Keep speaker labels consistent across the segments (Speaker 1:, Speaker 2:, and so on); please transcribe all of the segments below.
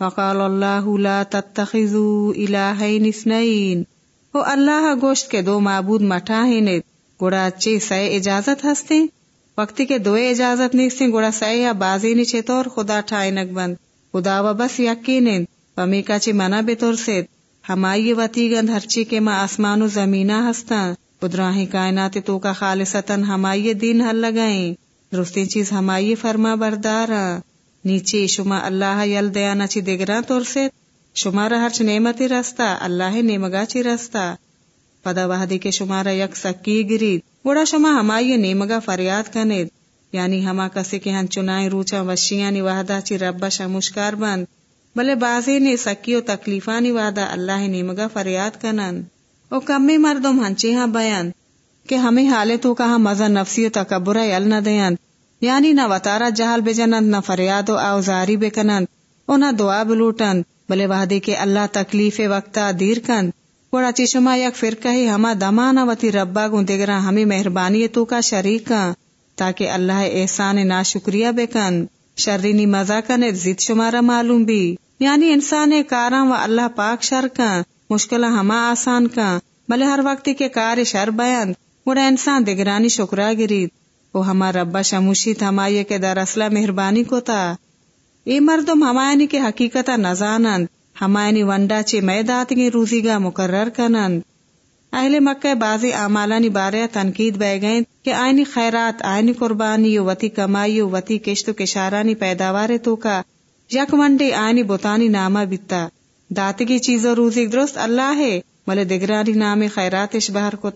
Speaker 1: وقال اللہ لا تتخذوا الہین اثنین او اللہ گوشت کے دو معبود مٹھا ہی نے گوڑا اچھی سے اجازت ہستے۔ وقتی کے دو اجازت نیستے گوڑا سے یا بازی نیچے طور خدا ٹھائی نک بند۔ خدا و بس یقین پمی کا چی منا بے طور سے ہمائی وتی گند ہرچی کے ماں آسمان و زمینہ ہستا۔ قدراہی کائنات تو کا خالصتاً ہمائی دین حل لگائیں۔ درستی چیز ہمائی فرما بردارا۔ نیچے شما اللہ یل دیا چی دگرا طور سے شمارا ہرچ نعمتی رستا اللہ نیمگا چی رستا پدا وحدی کے شمارا یک سکی گرید گوڑا شما ہمائی نیمگا فریاد کنید۔ یعنی ہما کسی کے ہن چنائیں روچا وشیانی وحدہ چی رب شمشکار بند۔ بلے بازی نے سکی و تکلیفانی وحدہ اللہ نیمگا فریاد کنن او کمی مردم ہنچی ہاں بیان۔ کہ ہمیں حالے تو کہا مزہ نفسی و تکبرہ یل نہ دیان۔ یعنی نہ وطارہ جہل بجنند نہ فریاد و آوزاری بکنند او نہ دعا بلوٹند بلے وحدی کے اللہ تکلیف وقتا دیر کند۔ کوڑا چشما یک فرقہ ہی ہما دمانا وتی ربا گون ہمیں مہربانی تو کا شریک تاکہ اللہ احسان نا شکریہ بکن شرینی مزا کن ضد شمارا معلوم بھی۔ یعنی انسان کاراں و اللہ پاک شر کا مشکل ہما آسان کا بلے ہر وقت کے کار شر بیان۔ گوڑا انسان دگرانی شکرا گرید وہ ہما ربا شموشی تھمائیے کے در اصلہ مہربانی کو تھا۔ ای مردم، ہمایانی کے حقیقت نزانند۔ ہمایانی ونڈا چے میدات گی روزی گا مقرر کنند۔ اہل مکہ بازی آمالانی بارے تنقید بہ گئیں کہ آئینی خیرات، آئینی قربانی، وتی کمائی، وتی کشت و کشارانی پیداوار تو کا۔ یک ونڈے آئینی بوتانی نامہ بیتا۔ داتگی چیزوں روزی درست اللہ ہے، ملے دگرانی نام خیرات بہر کو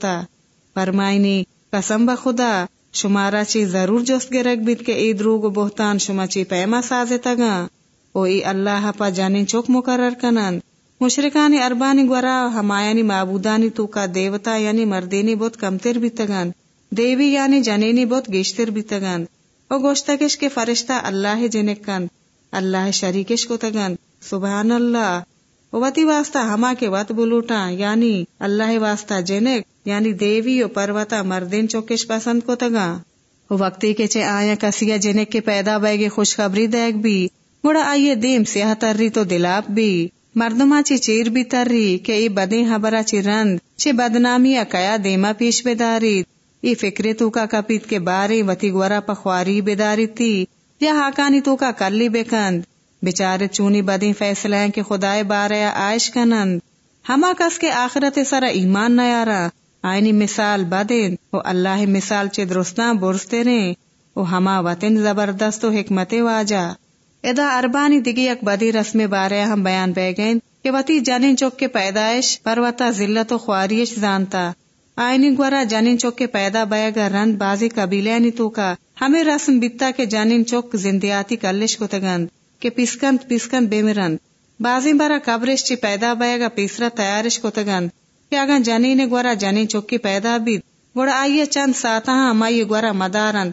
Speaker 1: فرمائنی، قسم بخدا شمارا چی ضرور جست گرگ بیت کے ای دروگ و بہتان شما چی پیما سازے تگا۔ او ای اللہ پا جانی چوک مقرر کنند مشرکانی اربانی گورا ہمایانی معبودانی تو کا دیوتا یعنی مردینی بہت کمتر بھی تگن۔ دیوی یعنی جنینی بہت گیشتر بھی تگن۔ او گوشتکش کے فرشتہ اللہ جنکن۔ اللہ شریکش کو تگن۔ سبحان اللہ۔ وتی واسطہ ہما کے وط بلوٹا یعنی اللہ واسطہ جنک یعنی دیوی و پروتا مردین چوکش پسند کو تگا وقتی کے چے آیا کسیا جنک کے پیدا بے خوشخبری دیکھ بھی گڑا آئیے دیم سیاہ ترری تو دلاپ بھی۔ مردما چی چیر بھی ترری کہ ای بدیں حبرا چی رند چی بدنامی کیا دیما پیش بداری ای فکر تو کا کپیت کے بارے وتی گورا پخواری بداری تھی یا ہاکانی تو کا کرلی بکند۔ بچارے چونی بدیں فیصلہ کہ خدائے بارے عائش کنند۔ ہما کس کے آخرت سرا ایمان نیارا آئینی مثال بدین او اللہ مثال چے درستان برستے رہیں او ہما وطن زبردست و حکمت واجا۔ ادا اربانی دگی یک بدی رسم بارے ہم بیان بے گئیں کہ وتی جنین چوک کے پیدائش پروتا ذلت و خواریش زانتا۔ آئینی گورا جنین چوک کے پیدا بے گا رند بازی قبیلے نی تو کا ہمیں رسم بیتا کے جنین چوک زندیاتی کلش کو تگند۔ کہ پسکند پسکند بے مرند بازی برا قبرش چی پیدا بے گا پیسرا تیارش کو تگند کہ اگر جنی نے گورا جنی چوکی پیدا بھی گوڑا آئیے چند ساتا ہاں ہمائی گورا مدارند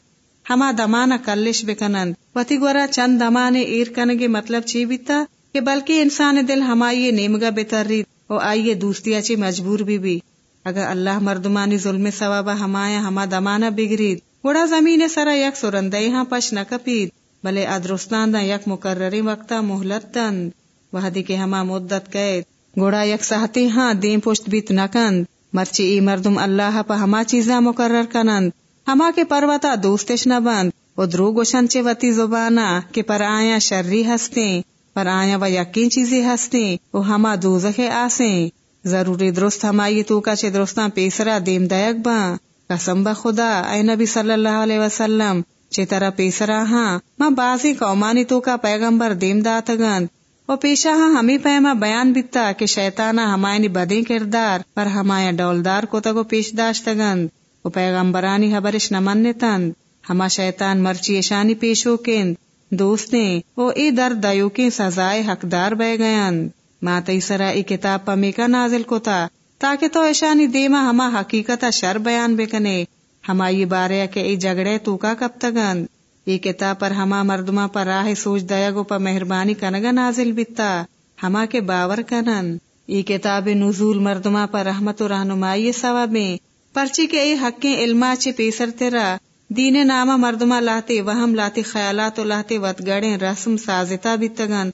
Speaker 1: ہما دمانا کلش بکنند وتی گورا چند دمانے ایر کنگے مطلب چی بیتا؟ کہ بلکہ انسان دل ہمائی نیمگا بترید او آئیے دوستیا چی مجبور بھی بھی اگر اللہ مردمانی ظلم ثوابہ ہمایا ہما دمانا بگرید۔ گوڑا زمین سرا یک سرندے ہاں پش نکپید۔ بلے ادرستان دا یک مقرری وقتا محلت دند وحدی کے ہما مدت قید گوڑا یک سہتی ہاں دین پشت بیت نکند مرچی ای مردم اللہ پا ہما چیزا مقرر کنند۔ ہما کے پرواتا دوستش نہ بند۔ و درو گوشن چے وتی زبانا کہ پر آیا شرری ہستیں۔ پر آیا و یقین چیزی ہستیں۔ و ہما دوزخ آسیں۔ ضروری درست ہمائی تو کا چے درستان پیسرا دیم دائک با قسم با خدا، اے نبی صلی اللہ علیہ وسلم۔ چے طرح پیسرا ہاں ماں بازی قومانی تو کا پیغمبر دیم داتگند و پیشا ہاں ہمیں پیما بیان بیتا کہ شیطانہ ہمائنی بدیں کردار، پر ہمایا ڈولدار کو تگو پیش داشتگند و پیغمبرانی حبرش نمن تند ہما شیطان مرچی اشانی پیشو کند دوستیں او ای در دیو کے سزائے حقدار بہ گیاند ماں تیسرا ای کتاب پمیکا نازل کو تا تاکہ تو ایشانی دیما ہما حقیقت شر بیان بکنے۔ ہما یہ بارے کے ای جگڑے تو کا کب تگند یہ کتاب پر ہما مردما پر راہ سوچ دیا گو پا مہربانی کنگا نازل بیتا، ہما کے باور کنن؟ یہ کتاب نزول مردما پر رحمت و رہنمائی ثوابیں پرچی کے ای حقیں علما چے پیسر تیرا، دین نامہ مردما لاتے وہم لاتے خیالات و لاتے وط گڑیں رسم سازتا بیتگن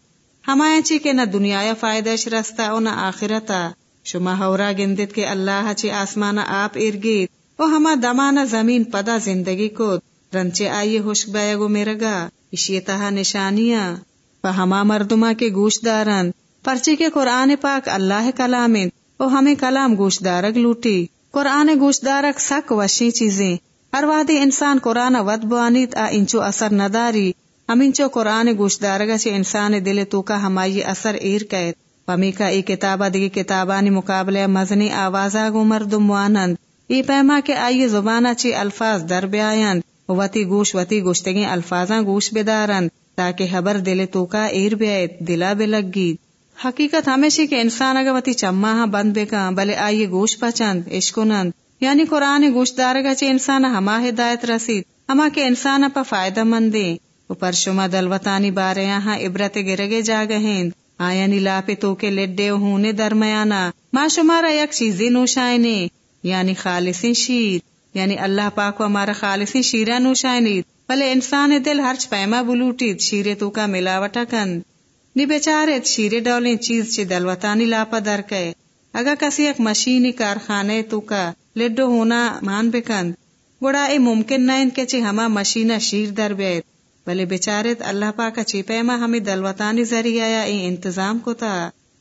Speaker 1: ہمائیں چی کے نہ دنیا فائدہ رستا او نہ آخرتا۔ شما ہورا گندت کے اللہ چی آسمان آپ ارگیت۔ او ہما دمانا زمین پدا زندگی کو رنچے آئیے ہوشک بیگو میرگا اشی تہا نشانیاں، پا ہما مردما کے گوش دارن پرچی کے قرآن پاک اللہ کلام او ہمیں کلام گوش دارک لوٹی۔ قرآن گوش دارک سک وشی چیزیں۔ ہر وادی انسان قرآن ود بوانیت، آ انچو اثر نداری۔ ہم انچو قرآن گوش دارگا چے انسان دل تو کا ہمائی اثر ایر کہت۔ پمی کا ای کتابہ دیگی کتابانی مقابلے مزنی آوازا گو مردم وانند۔ ای پیما کے آئی زبانہ چی الفاظ در بیائند وتی گوش وتی گوشتگی الفاظاں گوش بدارند تاکہ حبر دل تو کا ایر بیائت دلا بلگید حقیقت ہمیشہ کے انسان اگر وتی چماہا بند بے بکا بلے آئیے گوش پچند عشقنند یعنی قرآن گوش دارگا چی انسان ہما ہدایت رسید، ہما کے انسان پا فائدہ مندیں۔ پر شما دلوتانی بارے یہاں عبرت گرگے جا گہند۔ آیا نیلا پہ تو کے لڈے ہونے درمیانا ما شمارا یک چیزی نوشائنے۔ یعنی خالصی شیر یعنی اللہ پاک و ہمارا خالصی شیرہ نوشائنی پلے انسان دل ہرچ پیما بلوٹید، شیر تو کا ملاوٹا کند. نی بیچارت شیر ڈولیں چیز چی دلوتانی لاپا در کے اگا کسی ایک مشینی کارخانے تو کا لڈو ہونا مان بکند. گوڑا اے ممکن نہ ان کے چی ہما مشینہ شیر در بیت. بلے بیچارت اللہ پاک چی پیما ہمیں دلوتانی ذریعہ یا انتظام کو تا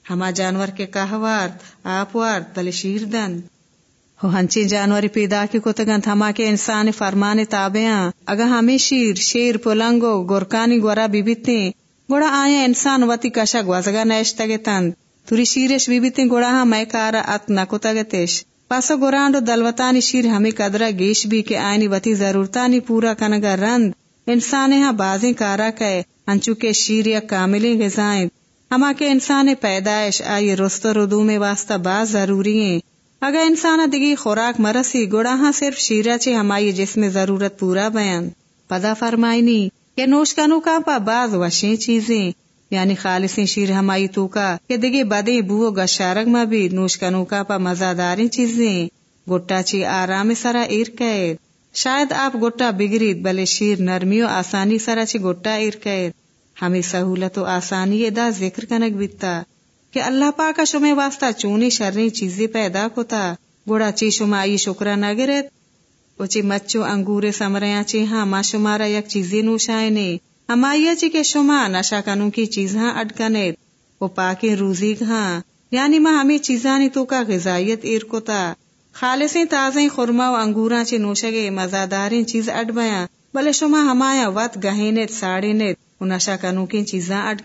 Speaker 1: ہما جانور کے کہوار آپ وار بلے شیر دن. ہنچی جانوری پیدا کی کتگن ہما کے انسان فرمان تابعاں اگا ہمیں شیر شیر پولنگو گورکانی گورا بیبیتے گوڑا آیا انسان وتی کشا گوزگا نیشتگے تند توری شیرش بیبیتے گوڑا ہاں میں کارا ات نکوتگتش پاسو گورانڈو دلوتانی شیر ہمیں قدرہ گیش بھی کے آئینی وتی ضرورتانی پورا کنگا رند۔ انسان ہاں بازیں کارا کہ انچو کے شیر یا کاملی غذائیں ہما کے انسان پیدائش، آئی رست ردو میں واسطہ باز ضروری ہیں۔ اگر انسان دگی خوراک مرسی گوڑا ہاں صرف شیرہ چے ہمائی جسم ضرورت پورا بیان۔ پدا فرمائنی، کہ نوش کنو کا پا باز وشیں چیزیں۔ یعنی خالصیں شیر ہمائی تو کا، کہ دگی بدیں بو گشارگ میں بھی نوش کنو کا پا مزاداری چیزیں۔ گٹا چی آرام سرا ایر قید شاید آپ گٹا بگرید، بلے شیر نرمی و آسانی سرا چی گٹا ارکید ہمیں سہولت و آسانی دا ذکر کنک بیتا۔ کہ اللہ پاکا شمع واسطہ چونی شرنی چیزی پیدا کتا۔ گوڑا چی شما آئی شکرہ نہ گرت۔ او چی مچو انگور سمریاں چی ہاں ما شمارا یک چیزی نوشائنے ہمائی چی کہ شما نشا کنو کی چیز ہاں اڈکنیت وہ پاکی روزی ہاں یعنی ما ہمیں چیزانی تو کا غذائیت ایر کتا۔ خالصیں تازیں خورما و انگوراں چی نوشگے مزاداریں چیز اڈ بیاں بلے شما ہمایا وط گہینت ساڑینت و نشا کنو کی چیزاں اڈ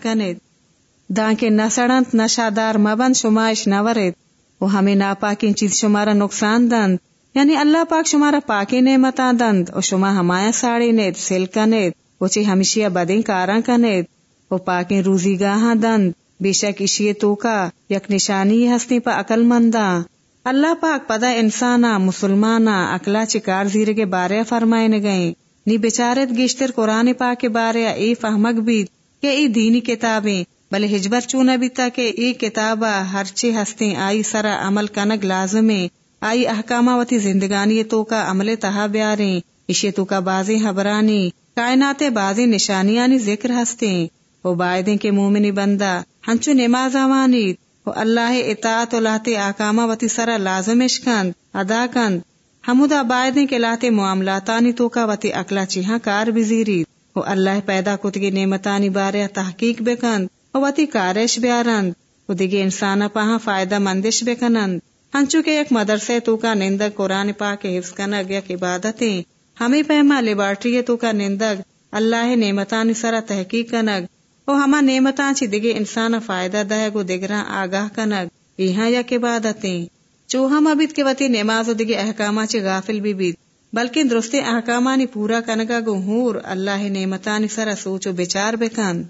Speaker 1: کنت دان کے نسڑنت نشادار مبند شمائش نورت و ہمیں ناپاکین چیز شمارا نقصان دند یعنی اللہ پاک شمارا پاکی نعمتاں دند و شما ہمایا ساڑی نیت سل کنت و چی ہمیشیا بدیں کاراں کنت و پاکین روزی گاہاں دند بے شک اشیے تو کا یک نشانی ہستی پا عقل منداں اللہ پاک پدا انسانا مسلمانا اکلا چکار زیر کے بارے فرمائے گئے نی بچارت گشتر قرآن پاک کے بارے ای فہمک بھی کہ ای دینی کتابیں بلے ہجبر چونا بیتا کہ ای کتابہ ہر چی ہستے آئی سرا عمل کنگ لازمیں آئی احکاماوتی زندگانی تو کا عمل تہا بیاریں اشی تو کا بازی حبرانی، کائنات بازی نشانیانی ذکر ہستے وہ بائدیں کے مومنی بندہ، ہنچو نماز آوانیت اللہ اطاعت و لاتے آکاما وتی سرا لازمش کند ادا کند۔ ہمودا بائدیں کے لاتے معاملاتانی تو کا وتی اکلا چیہاں کار بزیری و اللہ پیدا کتگی نعمتانی بارے تحقیق بکند۔ و وتی کارش بیارند و دیگے انسانا پہاں فائدہ مندش بکنند ہنچو کے ایک مدرسے تو کا نندگ قرآن پاک حفظ کنگ یک عبادتیں ہمیں پہما لیبارٹری تو کا نندگ اللہ نعمتانی سرا تحقیق کنگ او ہما نعمتاں چی دگے انسان فائدہ دہ گو دگراں آگاہ کنگ یہاں یا کے بادتیں چو ہم ابید کے وتی نماز و دگے احکامہ چی غافل بھی بید بلکہ درست احکامانی پورا کنگا گو ہور اللہ نعمتانی سرا سوچو بچار بکن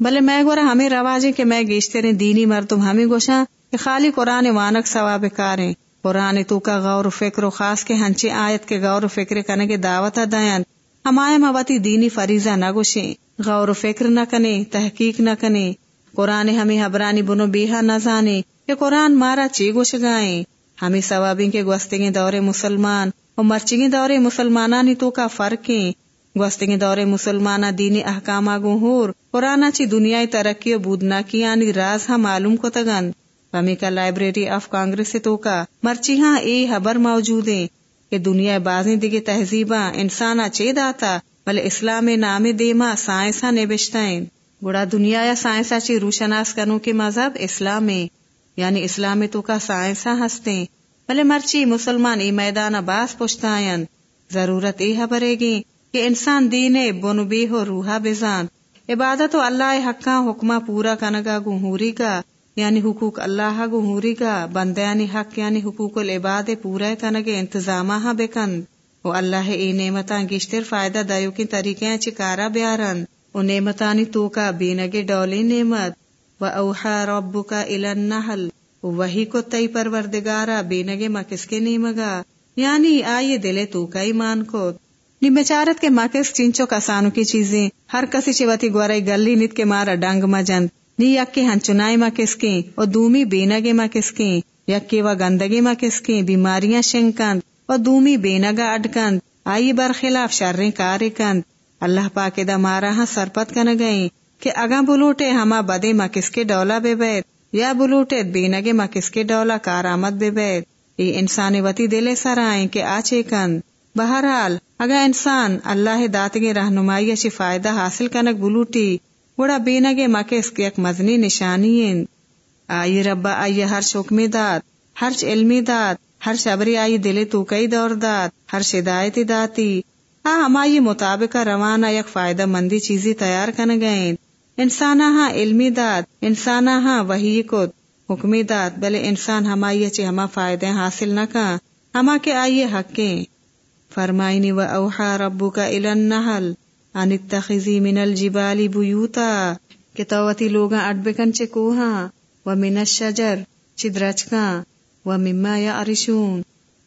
Speaker 1: بلے میں گورا ہمیں رواجیں کہ میں گیشتے دینی مردم ہمیں گوشاں کہ خالی قرآن وانک ثواب کاریں۔ قرآن تو کا غور و فکر و خاص کے ہنچی آیت کے غور و فکر کنگے دعوت دائن ہمائے موتی دینی فریضہ نہ گوشیں۔ غور و فکر نہ کنے تحقیق نہ کنے قرآن ہمیں حبرانی بنو بیہا نہ جانے کہ قرآن مارا چی گوش گائیں۔ ہمیں ثوابیں کے گوستگیں دور مسلمان اور مرچگیں دور مسلمانانی تو کا فرقیں گوستگی دور مسلمانہ دینی احکام گو ہور قرآن چی دنیا ترقی و بودنا کی یعنی راز ہاں معلوم کو تگن پمی کا لائبریری آف کانگریس تو کا مرچی ہاں اے حبر موجود ہیں کہ دنیا بازیں دیگے تہذیباں انسانا چے داتا، بلے اسلام نام دیما سائنسا نبشتائیں گوڑا دنیا یا سائنسا چی روشناس کنو کے مذہب اسلام یعنی اسلام تو کا سائنسا ہستے بلے مرچی مسلمان ای میدان باس پشتائیں۔ ضرورت ای حبرے گی کہ انسان دینے بنو بھی ہو روحا بزان عبادت و اللہ حقا، حکمہ پورا کنگا گوہوری کا یعنی حقوق اللہ گوہوری کا بندیانی حق یعنی حقوق العباد پورا کنگے انتظامہ ہاں بکن و اللہ ای نعمتاں گشتر فائدہ دیو کی طریقے چکارا بیارن۔ و نعمتانی تو کا بینگے ڈولی نعمت۔ و اوحا رب کا النحل۔ وہی کو تئی پروردگارا بینگے ما کس کے نیمگا۔ یعنی آئیے دلے تو کا ایمان کو۔ نی بیچارت کے ماکس چنچو کسانو کی چیزیں، ہر کسی چیوتی گورائی گلی نت کے مارا ڈنگ مجن نی یک کے ہنچنائی ما کس کے اور دومی بینگے ما کس کے و گندگی ما کس کے بیماریاں شنکند اور دومی بینگا اڈکند آئی برخلاف شریں کاری کند اللہ پاک دا مارا ہاں سرپت کن گئیں کہ اگاں بلوٹے ہما بدے ما کس کے ڈولا بے بیت یا بلوٹے بینگے ما کس کے ڈولا کارآمد بے بیت یہ انسانی وتی دلے سر آئیں کہ آچے کند بہرحال، اگر انسان اللہ داتگی رہنمائی اچھی فائدہ حاصل کنک بلوٹی گوڑا بینگے مکس یک مزنی نشانی آئی ربا آئی ہر شکمی دات ہر علمی دات ہر شبری آئی دل تو کئی دور دات ہر شدایتی داتی۔ آ ہمائی مطابق روانہ یک فائدہ مندی چیزی تیار کن گئیں انسان ہاں علمی دات انسان ہاں وہی کت حکمی دات بلے انسان ہمائی اچھی ہما فائدے حاصل نہ کا ہما کے آئیے حقیں فرمائنی و اوحا ربو کا النحل، ان اتخذی من الجبال بیوتا، کہ توتی لوگا اڈبکن چے کوہا و من الشجر چی درچکا و مما یا ارشون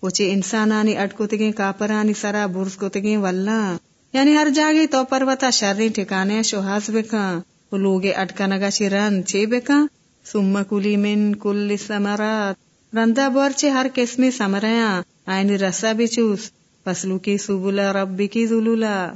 Speaker 1: و چے انسانانی اڈکوتگیں، کاپرانی سرا برز کوتگیں واللہ یعنی ہر جاگے تو پروتا شرری ٹھکانے شوہاز بکا و لوگے اٹکنگا چی رن چے بکا ثم کلی من کل سمرات رندہ بور چے ہر قسمی سمریاں آئینی رسا بھی چوس فصلو کی سبولا ربی کی ذلولا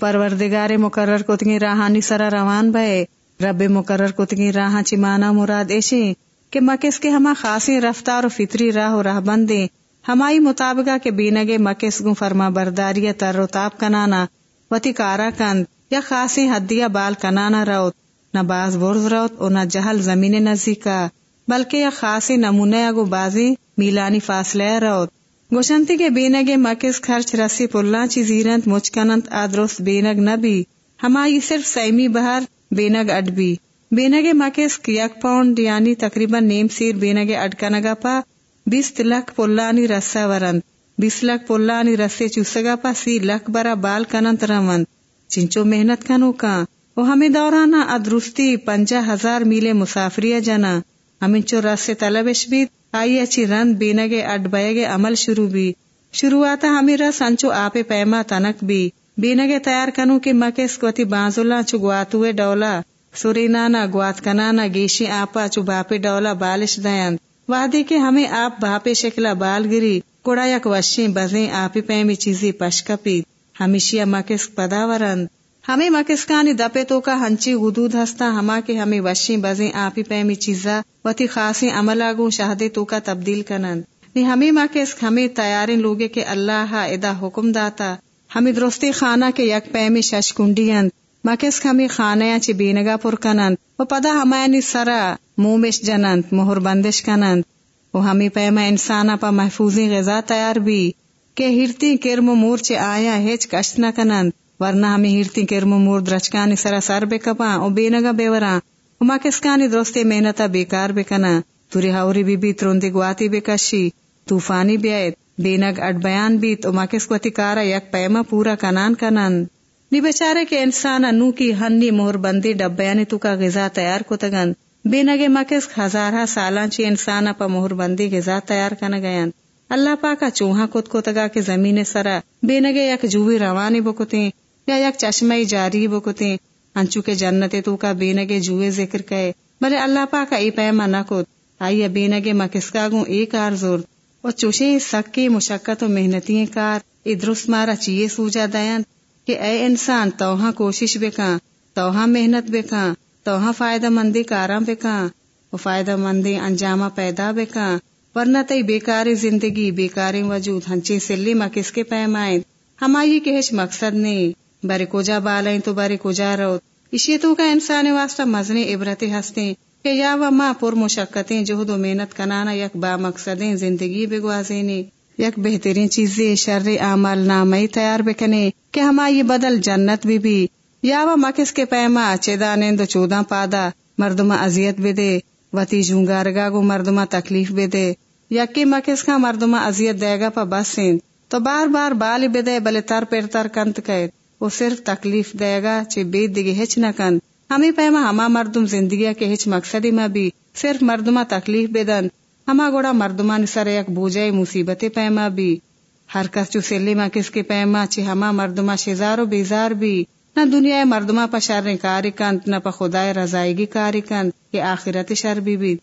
Speaker 1: پروردگار مقرر کتگی راہانی سرا روان بے رب مقرر کتگی راہاں چی مانا مراد ایشی کہ مکس کے ہما خاصی رفتار و فطری راہ و راہ بندے ہمائی مطابقہ کے بینگے مکس گو فرما برداری تر و تاب کنانا، وتی کارا کند، یا خاصی حدیہ بال کنانا روت نہ باز برز روت اور نہ جہل زمین نزدیکا بلکہ یا خاصی نمونہ اگو بازی میلانی فاصلے روت گوشنتی کے بینگ مکس خرچ رسی پلا چی زیرنت مچکنت آدرست بینگ نبی، ہمائی صرف سیمی بہر بینگ اڈبی۔ بینگ مکس یک پاؤنڈ یعنی تقریباً نیم سیر بینگ اڈکنگا پا بیس لکھ پلانی رسا ورند۔ بیس لکھ پلانی رسے چوسگا پا سی لکھ برا بال کنت رمند۔ چنچو محنت کنو کا وہ ہمیں دورانا ادرستی پنجا ہزار میلے مسافری جنا۔ ہمیں چو رسے طلبش بیت آئی اچھی رند بینگے اڈ بیگے عمل شروع بھی۔ شروعاتا ہمیں رس انچو آپ پیما تنک بھی۔ بینگے تیار کنو کی مکس کوتی بانزولا چو گواتوے ڈولا۔ سورینانا گوات کنانا گیشی آپا چو باپے ڈولا بالش دیند وعدے کے ہمیں آپ باپے شکلا بال گری۔ کڑا یک وشیں بزیں آپ پیمی چیزی پشکپی۔ ہمیشیا مکس پدا ورند ہمیں مکسکانی دپے تو کا ہنچی حدود ہستا، ہما کے ہمیں وشی بزیں آپی پیمی چیزا، وتی خاصی عمل آگو شہدے تو کا تبدیل کنند۔ نی ہمیں مکس ہمیں تیاریں لوگے کے اللہ ادا حکم داتا۔ ہمیں درستی خانہ کے یک پیمی شش کنڈیند مکس ہمیں خانہ چی بینگا پر کنند۔ و پدا ہمیں سرا مومش جنند، مہر بندش کنند۔ و ہمیں پیما انسانا پا محفوظی غذا تیار بھی۔ کہ ہرتی کرم مور چے آیا ہیچ کشت نہ کنند۔ ورنہ ہمیں ہیرتی کرم مور درچکانی سرا سر بے کپا او بے نگا بے ورا ما کسکانی دوستے محنتا بیکار بے کنا توری ہاوری بی بی تروندی گواتی بے کشی طوفانی بیت بینگ اڈ بیان بیت او ما کس کو کارا یک پیما پورا کنان کنن نی بچارے کے انسان نو کی ہنی مہر بندی ڈبیانی تو کا غذا تیار کو تگن بے نگے مکس ہزارہ سالان چی انسان پا مہر بندی غذا تیار کن گیان اللہ پاکا چوہا کت کو تگا کے زمین سرا بے نگے یک جوی روانی بکتے یا یک چشمہ جاری بکتے انچو کے جنت تو کا بینگے جوئے ذکر کہے بلے اللہ پاک ای پیما نکت آئیے بینگے مکسکا گوں ایک آر زور۔ و چوشے سکی مشقت و محنتی کار۔ ای درست مارا چیئے سوجا دیان کہ اے انسان توہاں کوشش بکاں توہاں محنت بکاں توہاں فائدہ مندی کاراں بکاں و فائدہ مندی انجامہ پیدا بکاں ورنہ تئی بیکاری زندگی بیکاری وجود ہنچی سلی مکس کے پیمائیں ہمائی کے ہچ مقصد نہیں۔ بری کجا بالائیں تو بری کجا رو۔ اسی تو کا انسان واسطہ مزنی عبرت ہستے کہ یا و ماں پر مشقتیں، جہد و محنت کنانا یک با مقصدیں، زندگی بگوازینی یک بہترین چیزیں، شر عمل نامئی تیار بکنے کہ ہمائی بدل جنت بھی بھی۔ یا و مکس کے پیما چیدا نیند چودہ پادا مردمہ ازیت بھی دے۔ وتی جونگارگا گو مردمہ تکلیف بھی دے۔ یکی مکس کا مردمہ ازیت دے گا پا بس تو بار بار بالی بدے بلے تر پر تر کنت کہت وہ صرف تکلیف دے گا چی بید دیگی ہچ نہ کن۔ ہمیں پیما ہما مردم زندگی کے ہچ مقصدی میں بھی صرف مردمہ تکلیف بدن ہما گوڑا مردمہ نسر یک بوجھے مصیبت پیما بھی۔ ہر کس جو سلی ماں کس کے پیما چی ہما مردمہ شزار و بیزار بھی۔ نہ دنیا مردمہ پا شر کاری کنت نہ پا خدا رضائیگی کاری کنت کہ آخرت شر بھی بھی۔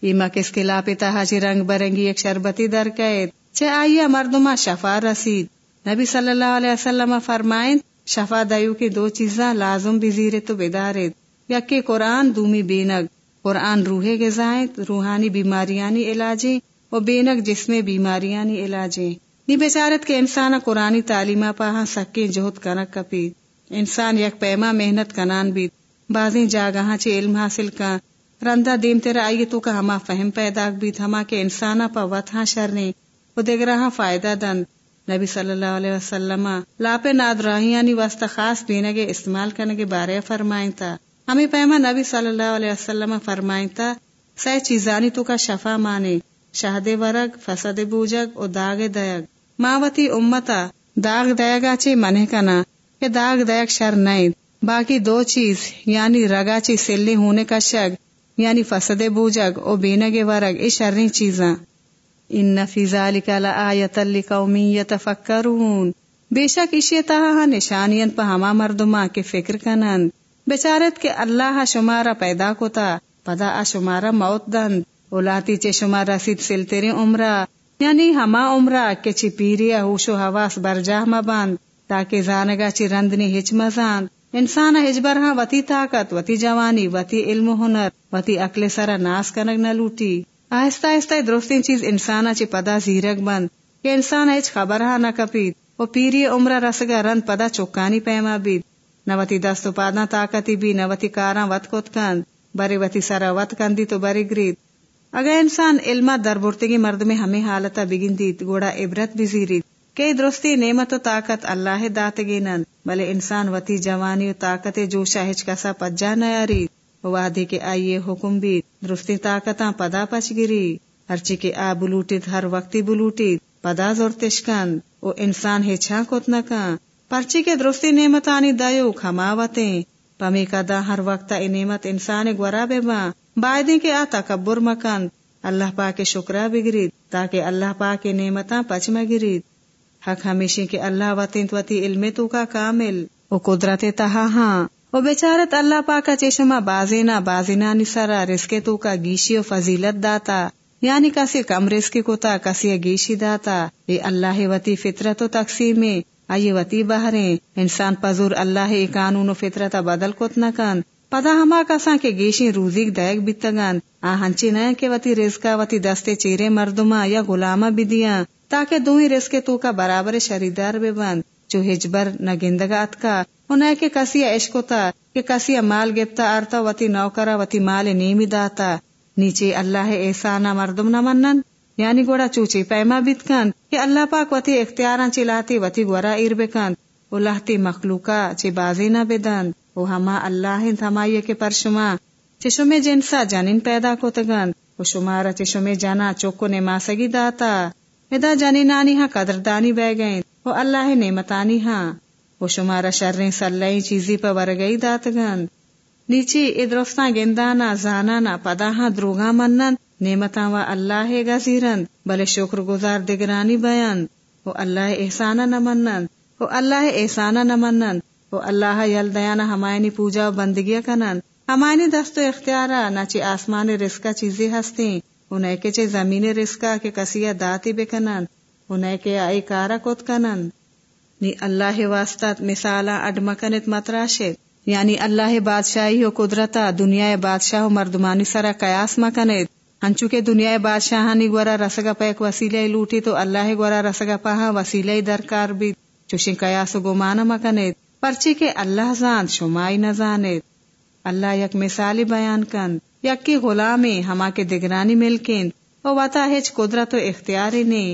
Speaker 1: ایما کس کے لاپتا حاجی رنگ برنگی ایک شربتی در قید چھ مردما شفا رسید۔ نبی صلی اللہ علیہ وسلم فرمائیں شفا دیو کی دو چیزاں لازم بزیر تو بیدارت یا کہ قرآن دومی بینگ قرآن روح غذائیں روحانی بیماریانی علاجیں و بینگ جس میں بیماریانی علاجیں۔ نی بیچارت کے انسان قرآنی تعلیمہ پاہاں سکے جہد کنک کپید انسان یک پیما محنت کنان بھی بازیں جاگہاں چے علم حاصل کا رندہ دیم تیرا آئیے تو کا ہما فہم پیدا بھی ہما کے انسانا پا وطہاں شرنے و دیگر فائدہ دن۔ نبی صلی اللہ علیہ وسلم لاپے ناد راہیانی واسطہ خاص دینے کے استعمال کرنے کے بارے فرمائیں تھا۔ ہمیں پیما نبی صلی اللہ علیہ وسلم فرمائیں تھا، سہ چیزانی تو کا شفا مانے، شہد ورگ فسد بوجگ و داغ دیگ۔ ماوتی امتا، داغ دیگا چی منہ کنا، کہ داغ دیگ شر نہیں باقی دو چیز یعنی رگا چی سلی ہونے کا شگ یعنی فسد بوجگ او بینگ ورگ ای شرنی چیزاں۔ ان فی ذالک لآیت لقومی یتفکرون بے شک اشی تہا ہاں نشانین پا ہما مردما کے فکر کنند. بیچارت کے اللہ شمارا پیدا کوتا، پدا شمارا موت دند. اولاتی چے شمارا سید سلتری عمرہ. یعنی ہما عمرہ کے چی پیریا ہوش و حواس برجاہ مبند تاکہ زانگا چی رندنی ہچ مزاند انسان ہجبرہاں وتی طاقت، وتی جوانی، وتی علم و ہنر، وتی اکل سرا ناس کنگ نہ لوٹی آہستہ آہستہ درستین چیز انسانا چی پدا زیرک بند۔ کہ انسان ایچ خبر ہا نہ کپید۔ وہ پیری عمرہ رسگا رن پدا چوکانی پیما بید۔ نوتی دست و پادنا طاقتی بھی نوتی کاراں وط کت کند۔ بری وتی سرا وط کندی تو بری گرید۔ اگر انسان علمہ دربرتگی مرد میں ہمیں حالتا بگن دیت گوڑا عبرت بھی زیرید۔ کہ درستی نعمت و طاقت اللہ دات گینند، بلے انسان وتی جوانی و طاقت جو شاہج کسا پجا نیارید وادی کے آئیے حکم بھی درستی طاقتاں پدا پچ گری۔ ہرچی کے آ بلوٹید ہر وقتی بلوٹید پدا زور تشکن او انسان ہے چھا کت نکا پرچی کے درستی نعمتانی دیو کھماوتیں۔ پمی کدا ہر وقت ای نعمت انسان گورا بے ماں۔ بائدی کے آ تکبر مکن اللہ پاک کے شکرہ بگرید تاکہ اللہ پاک کے نعمتاں پچ مگرید حق ہمیشہ کے اللہ وطن توتی علم تو کا کامل۔ او قدرت تہا ہاں۔ وہ بیچارت اللہ پاکا چشمہ بازینا بازینا نسرا رسکے تو کا گیشی و فضیلت داتا یعنی کسی کم رسکی کو تا کسی گیشی داتا۔ یہ اللہ وتی فطرت و تقسیم آئی وتی بہریں۔ انسان پزور اللہ قانون و فطرت بدل کت نکن پدا ہما کساں کے گیشی روزی دیکھ بیتگن آ ہنچی نئے کے وتی رزقا وتی دستے چیرے مردما یا غلامہ بھی دیا تاکہ دو ہی رزقے تو کا برابر شریدار بے بند جو ہجبر نہ گندگات کا۔ انہیں کے کسی عشق ہوتا کہ کسی مال گپتا، آرتا وتی نوکرا وتی مال نیمی داتا۔ نیچے اللہ احسانا مردم نہ منن۔ یعنی گوڑا چوچی پیما بیت کن کہ اللہ پاک وتی اختیاراں چلاتی، وتی گورا ایر بکن او لہتی مخلوقا چی بازی نہ بدن او ہما اللہ ہمائی کے پرشما۔ چشمے جنسا جنین پیدا کو تگن او شمارا چشمے جانا چوکو نماسگی داتا۔ ادا جنینانی ہاں قدردانی بہ گئیں او اللہ نعمتانی ہاں۔ وہ شمارا شریں سلئی چیزی پا ورگئی داتگن نیچی ادرفتاں گندانا، زانانا پداہاں دروگا منن۔ نعمتاں و اللہ گزیرن بلے شکر گزار دگرانی بیان۔ وہ اللہ احسانا نمنن وہ اللہ احسانا نمنن وہ اللہ یل دیانا ہمائنی پوجا و بندگیا کنن۔ ہمائنی دست و اختیارا، نہ چی آسمان رسکا چیزیں ہستیں۔ انہیں کے چے زمین رسکا کے کسیا داتی بکنن۔ انہیں کے آئی کارا کت کنن نی اللہ واسطہ مثالا اڈمکنت متراشت یعنی اللہ بادشاہی و قدرتا دنیا بادشاہ و مردمانی سرا قیاس مکنت ہنچو کے دنیا بادشاہانی گورا رسگا پیک وسیلے لوٹی تو اللہ گورا رسگا پہا وسیلے درکار بھی چوشن قیاس و گمانا مکنت پرچی کے اللہ زاند شمائی نہ اللہ یک مثالی بیان کن یک کی غلامی ہما کے دگرانی ملکین او وطا ہچ قدرت و اختیاری نے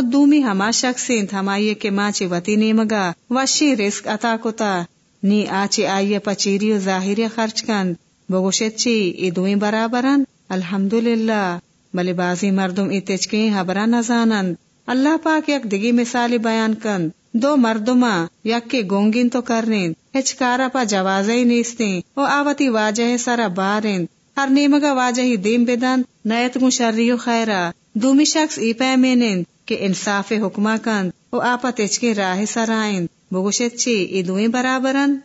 Speaker 1: دومی ہما شخصین ہما یہ کے ماچی وطی نیمگا، وشی رزق عطا کتا۔ نی آچی آئیے پچیری و ظاہری خرچ کن۔ بگوشت چی ای دوئی برابرن۔ الحمدللہ۔ بلی بازی مردم ای تچکی حبرا نزانند اللہ پاک یک دگی مثالی بیان کن۔ دو مردما یک کے گونگین تو کرنین۔ ہچکارا پا جوازی نیستیں او آوتی واجہ سرا بارین۔ ہر نیمگا واجہ دیم بدن۔ نیت گو شریو خیرا دومی شخص ای پیمینین۔ کہ انصاف حکمہ کند، او آپا تچکے راہ سرائن بگوشت چی ای دوئی برابرن؟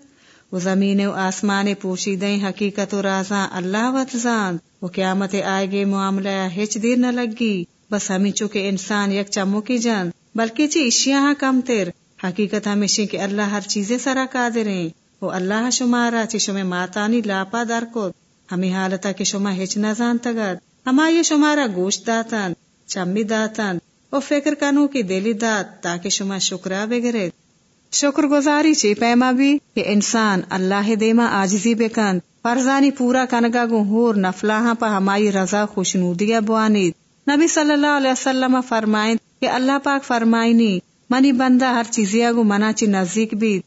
Speaker 1: و زمین و آسمان پوشیدیں حقیقت و رازاں اللہ وط زان و قیامت آئے گے معاملہ ہچ دیر نہ لگی۔ بس ہمیں چکے انسان یک چمو کی جان، بلکہ چی اشیاء کم تر۔ حقیقت ہمیشہ کہ اللہ ہر چیزیں سرا قادریں وہ اللہ شمارا چی شما ماتانی لاپا در کو ہمیں حالتا کہ شما ہچ نہ جان تگت ہما یہ شمارا گوشت داتن، چمی داتن۔ وہ فکر کنو کی دلی دات تاکہ شما شکرا بگرے۔ شکر گزاری چی پیما بھی کہ انسان اللہ دیما آجزی بکن فرزانی پورا کنگا گو ہور نفلاہاں پا ہمائی رضا خوشنودیا بوانید۔ نبی صلی اللہ علیہ وسلم فرمائیں کہ اللہ پاک فرمائنی، منی بندہ ہر چیزیا گو منا چی نزدیک بھی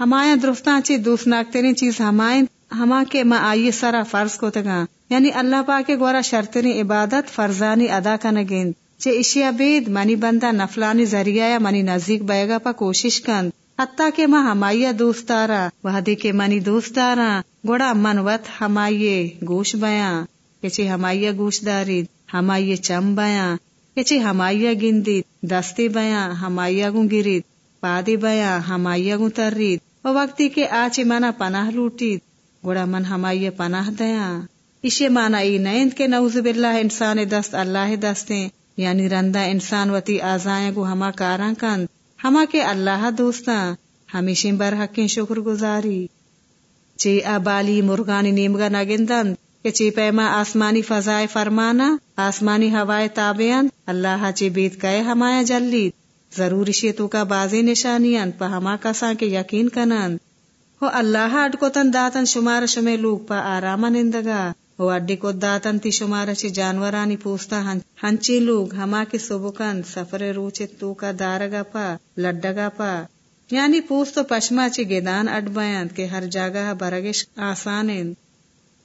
Speaker 1: ہمایا درفتان چی دوست ناکترین چیز ہمائیں ہما کے ما آئیے سرا فرض کو تگا یعنی اللہ پاک گورا شرطنی عبادت فرزانی ادا کنگین چے اشیا بید، منی بندہ نفلانی ذریعہ یا منی نزدیک بیگا پا کوشش کند حتیٰ کہ ماں ہمائیہ دوستارا وحدی کے منی دوستارا گوڑا من وط ہمائیے گوش بیاں۔ کچھ ہمائیہ گوش دارید ہمائیے چم بیاں۔ کچھ ہمائیہ گندید، دستی بیاں ہمائیہ گو گرید۔ پادی بیاں ہمائیہ گو ترید۔ و وقتی کے آچی منا پناہ لوٹید گوڑا من ہمائیہ پناہ دیاں۔ اسے مانا ای نیند کے نوز باللہ انسان دست اللہ دستیں۔ یعنی رندہ انسان وتی آزائیں گو ہما کاراں کند، ہما کے اللہ دوستاں، ہمیشہ برحق شکر گزاری۔ چی ابالی مرغانی نیمگا نگندند کہ چی پیما آسمانی فضائے فرمانا، آسمانی ہوائے تابعن اللہ چی بیت کئے ہمایا جلید۔ ضروری شیتو کا بازی نشانیاں، پا ہما کساں کے یقین کنند۔ ہو اللہ اڈ تن داتن شمار شمے لوگ پا آراما نندگا۔ ہو اڈی کو داتن تی شمار چی جانورانی پوستا ہنچی لوگ ہما کے سبکن سفر روچے تو کا دارگا پا لڈگا پا یعنی پوست تو پشما چی گیدان اڈ بیند کے ہر جگہ برگش آسانند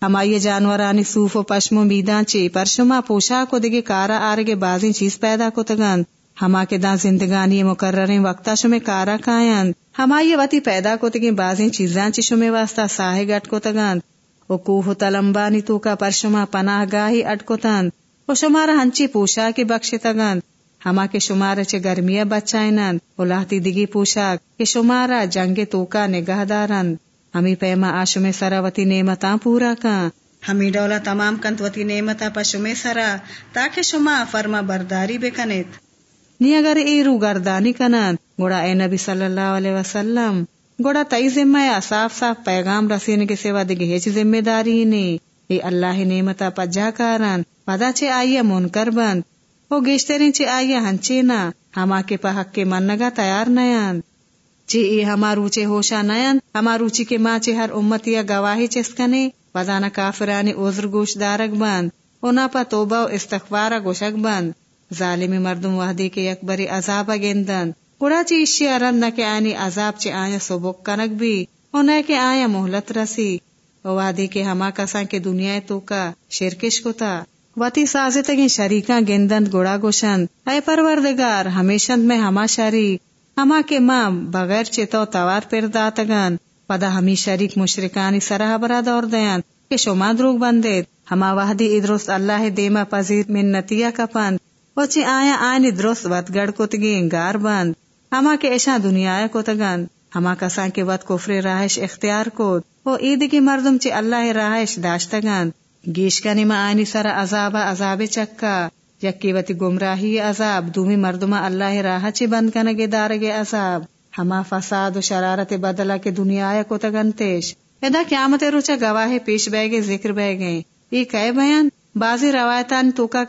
Speaker 1: ہمائی جانورانی صوف و پشم و میدان چی پرشما پوشا کو دگے کارا آرگے بازی چیز پیدا کو تگند ہما کے دان زندگانی مقرر وقتا شمے کارا کائند ہمائی وتی پیدا کو تگے بازی چیزاں چی شمے واسطہ ساہ گٹ کو تگند او کوہ تلمبانی تو کا پرشما پناہ گاہی اٹ کو تند او شمارا ہنچی پوشا کے بخش ہما کے شمارا چے گرمیا بچائنند او لاہتی دگی پوشاک کہ شمارا جنگ تو کا نگہ دارند ہمیں پیما آشم سراوتی نعمتاں پورا کان ہمیں ڈولا تمام کنتوتی نعمتا پشم سرا۔ تاکہ شما فرما برداری بکنیت۔ نی اگر ای رو گردانی کنند گوڑا اے نبی صلی اللہ علیہ وسلم۔ گوڑا تئی ذمہ یا صاف صاف پیغام رسین کے سوا دگی ہیچ ذمہ داری نے۔ ای اللہ نعمتا پجا کارن پدا چے آئیے منکر بند۔ وہ گیشترین چے آئیے ہنچے نا ہما کے پا حق کے منگا تیار نیاند چی جی ای ہما روچے ہوشا نیند ہما روچی کے ماں چے ہر امتی گواہی چسکنے وزانا کافرانی عذر گوش دارک بند۔ اونا پا توبہ و استغفارا گوشک بند۔ ظالمی مردم وحدی کے اکبری عذابا گندن گڑا چی اشی ارند نہ کہ آنی عذاب چی آیا سبک کنک بھی ہونا کہ آیا محلت رسی وادی کے ہما کسان کے دنیا تو کا شرکش کو تا وتی سازے تگی شریکاں گندند گوڑا گوشند اے پروردگار ہمیشند میں ہما شریک ہما کے ماں بغیر چیتو توار پر داتگان پدا ہمی شریک مشرکانی سرح برا دور دیان کہ شما دروگ بندید ہما وحدی ادرست اللہ دیما پذیر منتیا کپند وچی آیا آئینی درست ود کتگی انگار بند ہما کے ایشا دنیا کو تگند ہما کسان کے ود کفر راہش اختیار کو۔ وہ عید کی مردم چی اللہ راہش داشتگند گیش کا نما آئینی سر عذاب عذاب چکا۔ یکی وتی گمراہی عذاب۔ دومی مردما اللہ راہ چی بند کنگے دارگے عذاب۔ ہما فساد و شرارت بدلا کے دنیا کو تگنتیش ادا قیامت روچا گواہ پیش بہ گئے، ذکر بہ گئے۔ یہ کہ بیان؟ بازی روایتان تو کا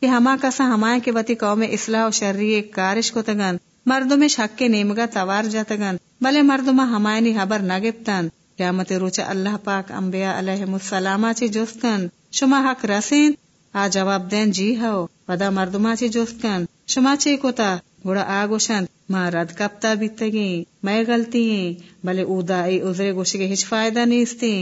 Speaker 1: کہ ہما کسا ہمائے کے وتی قوم اصلاح و شرری ایک کارش کو تگن مردم شک کے نیمگا توار جاتگن بلے مردما ہمائنی حبر نگپتن قیامت روچا اللہ پاک انبیاء علیہ السلام چی جستن شما حق رسین آ جواب دین جی ہو پدا مردما چی جستن شما چی کوتا گوڑا آگوشن ما رد کپتا بیتگیں میں غلطی ہیں بلے اودا ای عذر گوشے کے ہچ فائدہ نیستی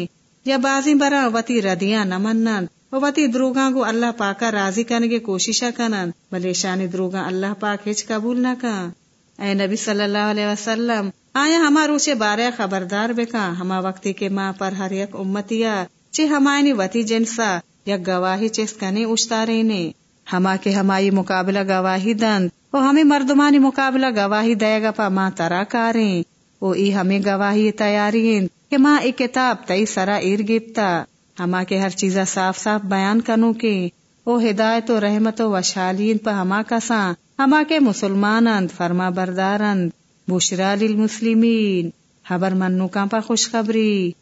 Speaker 1: یا بازی برا وتی ردیاں نمنن و وتی دروگاں کو اللہ پاکا راضی کرنے کی کوششا کنن بلے شانی دروگاں اللہ پاک ہچ قبول نہ کن اے نبی صلی اللہ علیہ وسلم، آیا ہما روچے بارے خبردار بکا؟ ہما وقتی کے ماں پر ہر یک امتیا، چے ہمائنی وتی جنسا یا گواہی چیس کنے اشتارے نے؟ ہما کے ہمائی مقابلہ گواہی دند وہ ہمیں مردمانی مقابلہ گواہی دے گا پا ماں ترا کاریں۔ وہ ای ہمیں گواہی تیاری کہ ماں ایک کتاب تئی سرا ایر گپتا۔ ہما کے ہر چیزا صاف صاف بیان کنو کے۔ او ہدایت و رحمت و وشالین پا ہما کساں ہما کے مسلمانند، فرما بردارند بشرا للمسلمین خبر منو کا پا خوشخبری۔